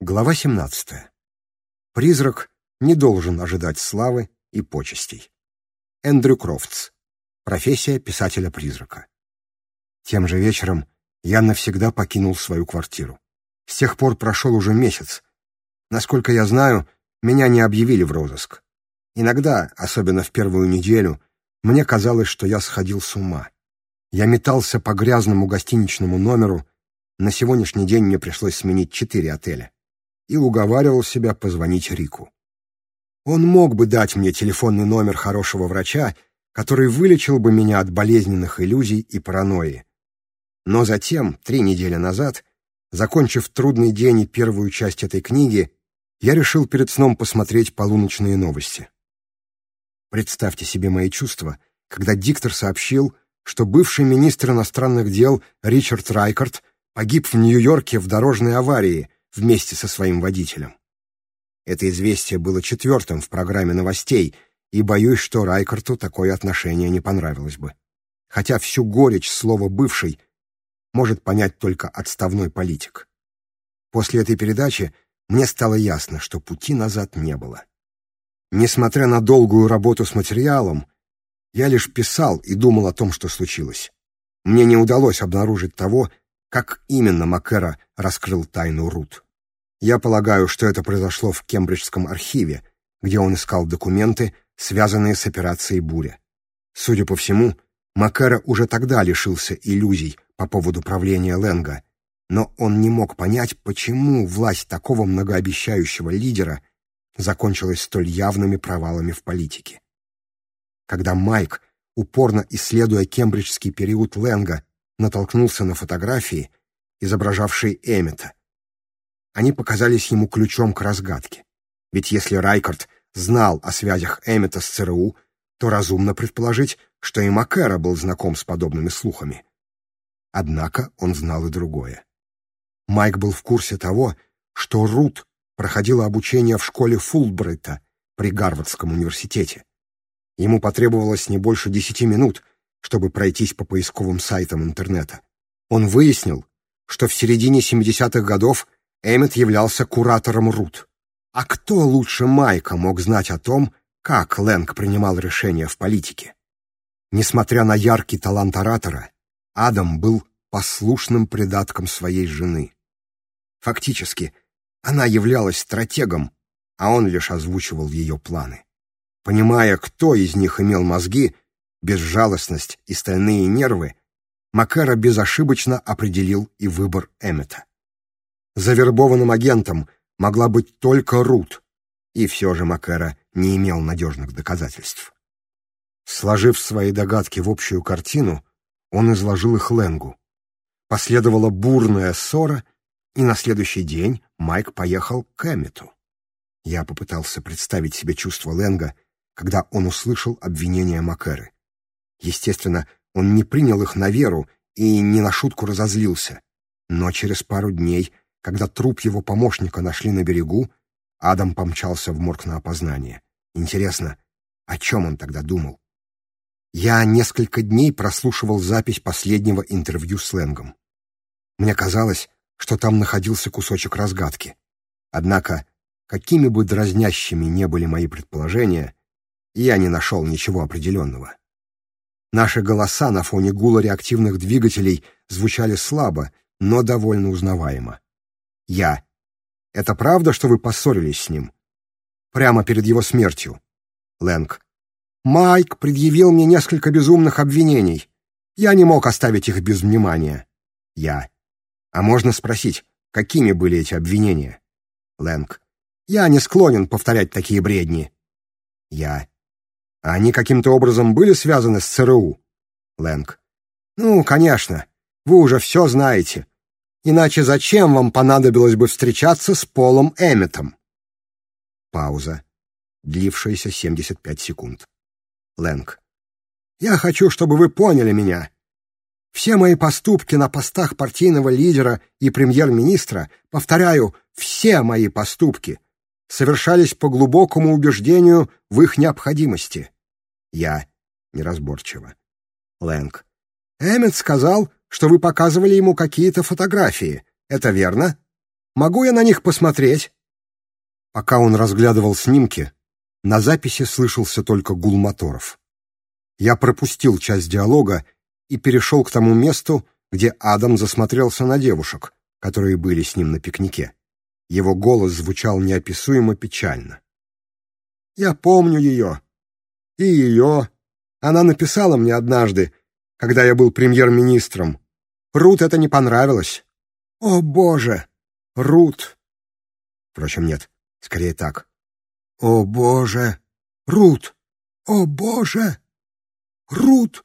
Глава 17. Призрак не должен ожидать славы и почестей. Эндрю Крофтс. Профессия писателя-призрака. Тем же вечером я навсегда покинул свою квартиру. С тех пор прошел уже месяц. Насколько я знаю, меня не объявили в розыск. Иногда, особенно в первую неделю, мне казалось, что я сходил с ума. Я метался по грязному гостиничному номеру. На сегодняшний день мне пришлось сменить четыре отеля и уговаривал себя позвонить Рику. Он мог бы дать мне телефонный номер хорошего врача, который вылечил бы меня от болезненных иллюзий и паранойи. Но затем, три недели назад, закончив трудный день и первую часть этой книги, я решил перед сном посмотреть полуночные новости. Представьте себе мои чувства, когда диктор сообщил, что бывший министр иностранных дел Ричард Райкард погиб в Нью-Йорке в дорожной аварии, вместе со своим водителем. Это известие было четвертым в программе новостей, и боюсь, что Райкарту такое отношение не понравилось бы. Хотя всю горечь слова «бывший» может понять только отставной политик. После этой передачи мне стало ясно, что пути назад не было. Несмотря на долгую работу с материалом, я лишь писал и думал о том, что случилось. Мне не удалось обнаружить того, как именно Макера раскрыл тайну Рут. Я полагаю, что это произошло в Кембриджском архиве, где он искал документы, связанные с операцией «Буря». Судя по всему, Макара уже тогда лишился иллюзий по поводу правления Ленга, но он не мог понять, почему власть такого многообещающего лидера закончилась столь явными провалами в политике. Когда Майк, упорно исследуя кембриджский период Ленга, натолкнулся на фотографии, изображавшие Эммета, они показались ему ключом к разгадке. Ведь если Райкард знал о связях Эммета с ЦРУ, то разумно предположить, что и Макера был знаком с подобными слухами. Однако он знал и другое. Майк был в курсе того, что Рут проходила обучение в школе Фулбрайта при Гарвардском университете. Ему потребовалось не больше десяти минут, чтобы пройтись по поисковым сайтам интернета. Он выяснил, что в середине 70-х годов Эммет являлся куратором РУТ. А кто лучше Майка мог знать о том, как Лэнг принимал решения в политике? Несмотря на яркий талант оратора, Адам был послушным придатком своей жены. Фактически, она являлась стратегом, а он лишь озвучивал ее планы. Понимая, кто из них имел мозги, безжалостность и стальные нервы, Макара безошибочно определил и выбор Эммета завербованным агентом могла быть только Рут, и все же Макера не имел надежных доказательств. Сложив свои догадки в общую картину, он изложил их Ленгу. Последовала бурная ссора, и на следующий день Майк поехал к Эммету. Я попытался представить себе чувство Ленга, когда он услышал обвинения Макеры. Естественно, он не принял их на веру и не на шутку разозлился, но через пару дней когда труп его помощника нашли на берегу, Адам помчался в морг на опознание. Интересно, о чем он тогда думал? Я несколько дней прослушивал запись последнего интервью с Лэнгом. Мне казалось, что там находился кусочек разгадки. Однако, какими бы дразнящими не были мои предположения, я не нашел ничего определенного. Наши голоса на фоне гула реактивных двигателей звучали слабо, но довольно узнаваемо. Я. Это правда, что вы поссорились с ним? Прямо перед его смертью. Лэнг. Майк предъявил мне несколько безумных обвинений. Я не мог оставить их без внимания. Я. А можно спросить, какими были эти обвинения? Лэнг. Я не склонен повторять такие бредни. Я. А они каким-то образом были связаны с ЦРУ? Лэнг. Ну, конечно. Вы уже все знаете. Иначе зачем вам понадобилось бы встречаться с Полом Эмметом? Пауза, длившаяся 75 секунд. Лэнг. Я хочу, чтобы вы поняли меня. Все мои поступки на постах партийного лидера и премьер-министра, повторяю, все мои поступки, совершались по глубокому убеждению в их необходимости. Я неразборчиво. Лэнг. Эммет сказал, что вы показывали ему какие-то фотографии. Это верно? Могу я на них посмотреть?» Пока он разглядывал снимки, на записи слышался только гул моторов. Я пропустил часть диалога и перешел к тому месту, где Адам засмотрелся на девушек, которые были с ним на пикнике. Его голос звучал неописуемо печально. «Я помню ее. И ее. Она написала мне однажды, когда я был премьер-министром. Рут это не понравилось. О, боже! Рут! Впрочем, нет, скорее так. О, боже! Рут! О, боже! Рут!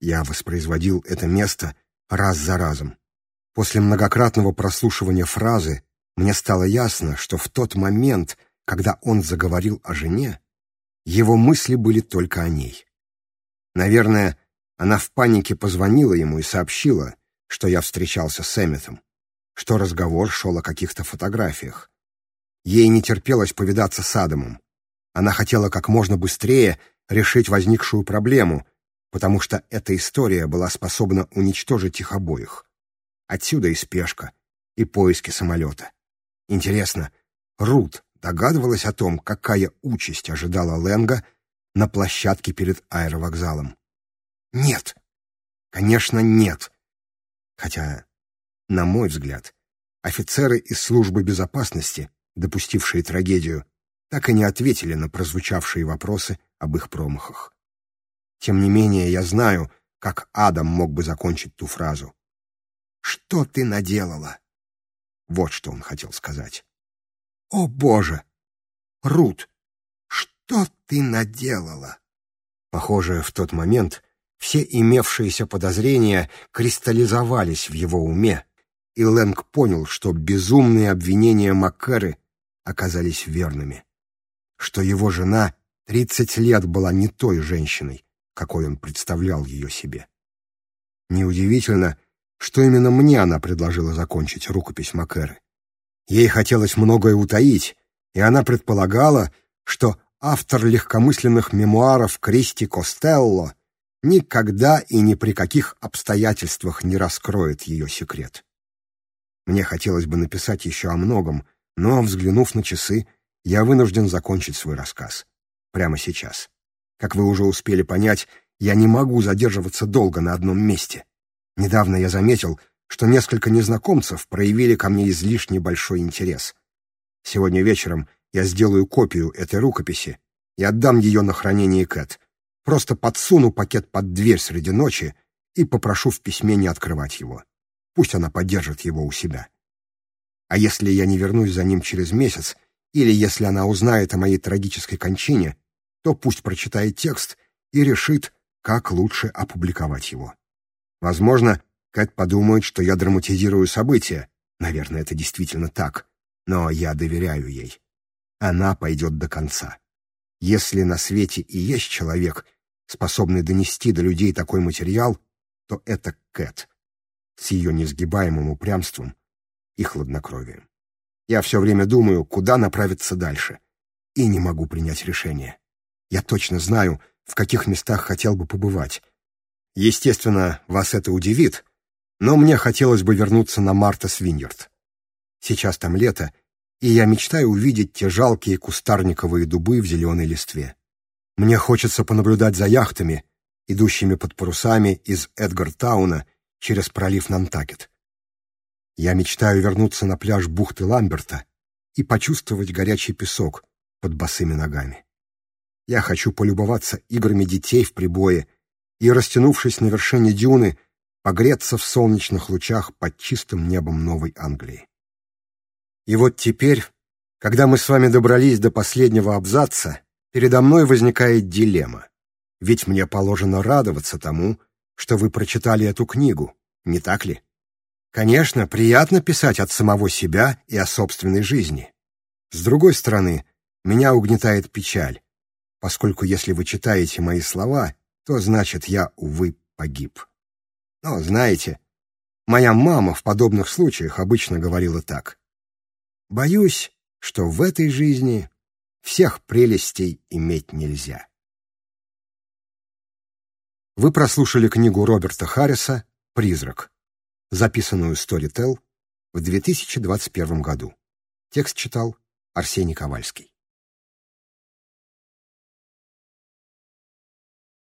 Я воспроизводил это место раз за разом. После многократного прослушивания фразы мне стало ясно, что в тот момент, когда он заговорил о жене, его мысли были только о ней. Наверное, она в панике позвонила ему и сообщила, что я встречался с Эмметом, что разговор шел о каких-то фотографиях. Ей не терпелось повидаться с Адамом. Она хотела как можно быстрее решить возникшую проблему, потому что эта история была способна уничтожить их обоих. Отсюда и спешка, и поиски самолета. Интересно, Рут догадывалась о том, какая участь ожидала Ленга на площадке перед аэровокзалом. Нет. Конечно, нет. Хотя, на мой взгляд, офицеры из службы безопасности, допустившие трагедию, так и не ответили на прозвучавшие вопросы об их промахах. Тем не менее, я знаю, как Адам мог бы закончить ту фразу. «Что ты наделала?» Вот что он хотел сказать. «О, Боже! Рут, что ты наделала?» Похоже, в тот момент все имевшиеся подозрения кристаллизовались в его уме, и Лэнг понял, что безумные обвинения Маккеры оказались верными, что его жена 30 лет была не той женщиной, какой он представлял ее себе. Неудивительно, что именно мне она предложила закончить рукопись Маккеры. Ей хотелось многое утаить, и она предполагала, что автор легкомысленных мемуаров Кристи Костелло — никогда и ни при каких обстоятельствах не раскроет ее секрет. Мне хотелось бы написать еще о многом, но, взглянув на часы, я вынужден закончить свой рассказ. Прямо сейчас. Как вы уже успели понять, я не могу задерживаться долго на одном месте. Недавно я заметил, что несколько незнакомцев проявили ко мне излишне большой интерес. Сегодня вечером я сделаю копию этой рукописи и отдам ее на хранение Кэт — Просто подсуну пакет под дверь среди ночи и попрошу в письме не открывать его. Пусть она поддержит его у себя. А если я не вернусь за ним через месяц, или если она узнает о моей трагической кончине, то пусть прочитает текст и решит, как лучше опубликовать его. Возможно, Кэт подумает, что я драматизирую события. Наверное, это действительно так. Но я доверяю ей. Она пойдет до конца. Если на свете и есть человек, способный донести до людей такой материал, то это Кэт с ее несгибаемым упрямством и хладнокровием. Я все время думаю, куда направиться дальше, и не могу принять решение. Я точно знаю, в каких местах хотел бы побывать. Естественно, вас это удивит, но мне хотелось бы вернуться на Марта Свиньерд. Сейчас там лето, и я мечтаю увидеть те жалкие кустарниковые дубы в зеленой листве. Мне хочется понаблюдать за яхтами, идущими под парусами из Эдгартауна через пролив Нантакет. Я мечтаю вернуться на пляж бухты Ламберта и почувствовать горячий песок под босыми ногами. Я хочу полюбоваться играми детей в прибое и, растянувшись на вершине дюны, погреться в солнечных лучах под чистым небом Новой Англии. И вот теперь, когда мы с вами добрались до последнего абзаца, Передо мной возникает дилемма. Ведь мне положено радоваться тому, что вы прочитали эту книгу, не так ли? Конечно, приятно писать от самого себя и о собственной жизни. С другой стороны, меня угнетает печаль, поскольку если вы читаете мои слова, то значит я, увы, погиб. Но, знаете, моя мама в подобных случаях обычно говорила так. Боюсь, что в этой жизни всех прелестей иметь нельзя. Вы прослушали книгу Роберта Харриса «Призрак», записанную Storytel в 2021 году. Текст читал Арсений Ковальский.